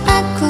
aku